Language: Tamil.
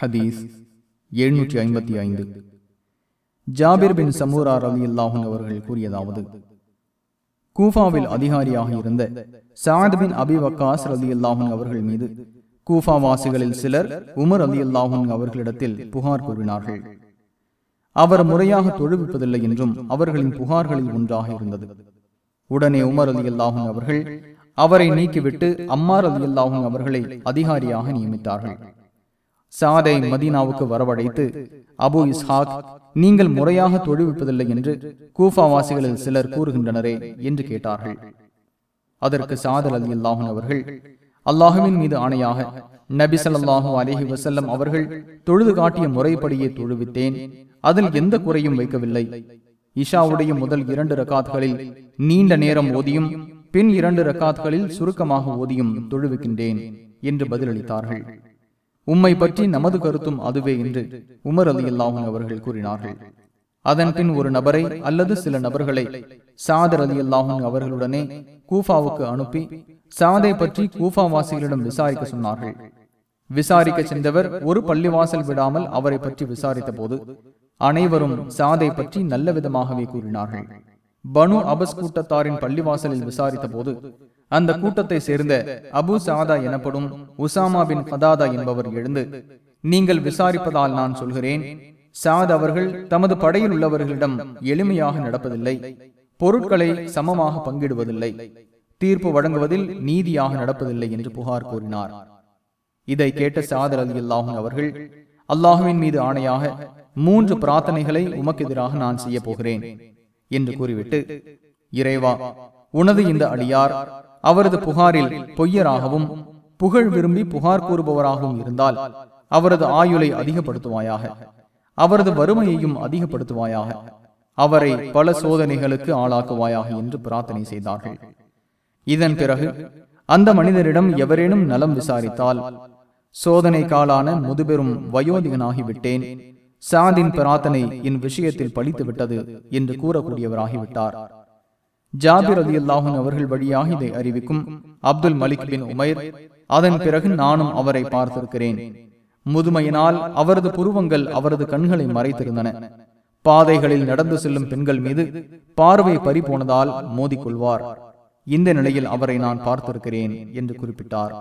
ஹதீஸ் எழுநூற்றி ஐம்பத்தி ஐந்து. ஜாபிர் பின் சமூரா ரவி அல்லாஹன் அவர்கள் கூறியதாவது கூஃபாவில் அதிகாரியாக இருந்த சாத் பின் அபி வக்காஸ் ரதி அல்லாஹன் அவர்கள் மீது கூஃபா வாசிகளில் சிலர் உமர் அலி அல்லாஹன் அவர்களிடத்தில் புகார் கூறினார்கள். அவர் முறையாக தொழுவிப்பதில்லை என்றும் அவர்களின் புகார்களில் ஒன்றாக இருந்தது. உடனே உமர் அலி அல்லாஹன் அவர்கள் அவரை நீக்கிவிட்டு அம்மார் அலி அல்லாஹன் அவர்களை அதிகாரியாக நியமித்தார்கள். சாதை மதீனாவுக்கு வரவழைத்து அபு இஸ்ஹாக் நீங்கள் முறையாக தொழுவிப்பதில்லை என்று கூஃபாவாசிகளில் சிலர் கூறுகின்றனரே என்று கேட்டார்கள். அதற்கு சாதல் அலி அல்லாஹன் அவர்கள் அல்லாஹுவின் மீது ஆணையாக நபி சல்லாஹூ அலஹி வசல்லம் அவர்கள் தொழுது காட்டிய முறைப்படியே தொழுவித்தேன். அதில் எந்த குறையும் வைக்கவில்லை. இஷாவுடைய முதல் இரண்டு ரக்காத்களில் நீண்ட நேரம் ஓதியும் பின் இரண்டு ரக்காத்களில் சுருக்கமாக ஓதியும் தொழுவிக்கின்றேன் என்று பதிலளித்தார்கள். உம்மை பற்றி நமது கருத்தும் அதுவே என்று உமர் அலி அல்லாஹும் அவர்கள் கூறினார்கள். அதன் பின் ஒரு நபரை அல்லது சில நபர்களை சாதர் அலி அல்லாஹும் அவர்களுடனே கூஃபாவுக்கு அனுப்பி சாதை பற்றி கூஃபாவாசிகளிடம் விசாரிக்க சொன்னார்கள். விசாரிக்க சென்றவர் ஒரு பள்ளிவாசல் விடாமல் அவரை பற்றி விசாரித்த போது அனைவரும் சாதை பற்றி நல்ல விதமாகவே கூறினார்கள். பனு அபஸ் கூட்டத்தாரின் பள்ளிவாசலில் விசாரித்த போது அந்த கூட்டத்தை சேர்ந்த அபு சாதா எனப்படும் உசாமா பின் கதாதா என்பவர் எழுந்து நீங்கள் விசாரிப்பதால் நான் சொல்கிறேன் சாத் அவர்கள் தமது படையில் உள்ளவர்களிடம் எளிமையாக நடப்பதில்லை பொருட்களை சமமாக பங்கிடுவதில்லை தீர்ப்பு வழங்குவதில் நீதியாக நடப்பதில்லை என்று புகார் கூறினார். இதை கேட்ட சாதர் அலி அல்லாஹும் அவர்கள் அல்லாஹுவின் மீது ஆணையாக மூன்று பிரார்த்தனைகளை உமக்கு எதிராக நான் செய்ய போகிறேன் என்று கூறிவிட்டு இறைவா உனது இந்த அடியார் அவரது புகாரில் பொய்யராகவும் புகழ் விரும்பி புகார் கூறுபவராகவும் இருந்தால் அவரது ஆயுளை அதிகப்படுத்துவாயாக. அவரது வறுமையையும் அதிகப்படுத்துவாயாக. அவரை பல சோதனைகளுக்கு ஆளாக்குவாயாக என்று பிரார்த்தனை செய்தார்கள். இதன் பிறகு அந்த மனிதரிடம் எவரேனும் நலம் விசாரித்தால் சோதனை காலான முதுபெரும் வயோதிகனாகிவிட்டேன். சாதின் பிரார்த்தனை என் விஷயத்தில் பழித்து விட்டது என்று கூறக்கூடியவராகிவிட்டார். ஜாபிர் அலி அல்லாஹன் அவர்கள் வழியாக இதை அறிவிக்கும். அப்துல் மலிக் பின் உமைர் அதன் பிறகு நானும் அவரை பார்த்திருக்கிறேன். முதுமையினால் அவரது புருவங்கள் அவரது கண்களை மறைத்திருந்தன. பாதைகளில் நடந்து செல்லும் பெண்கள் மீது பார்வை பறி போனதால் மோதிக்கொள்வார். இந்த நிலையில் அவரை நான் பார்த்திருக்கிறேன் என்று குறிப்பிட்டார்.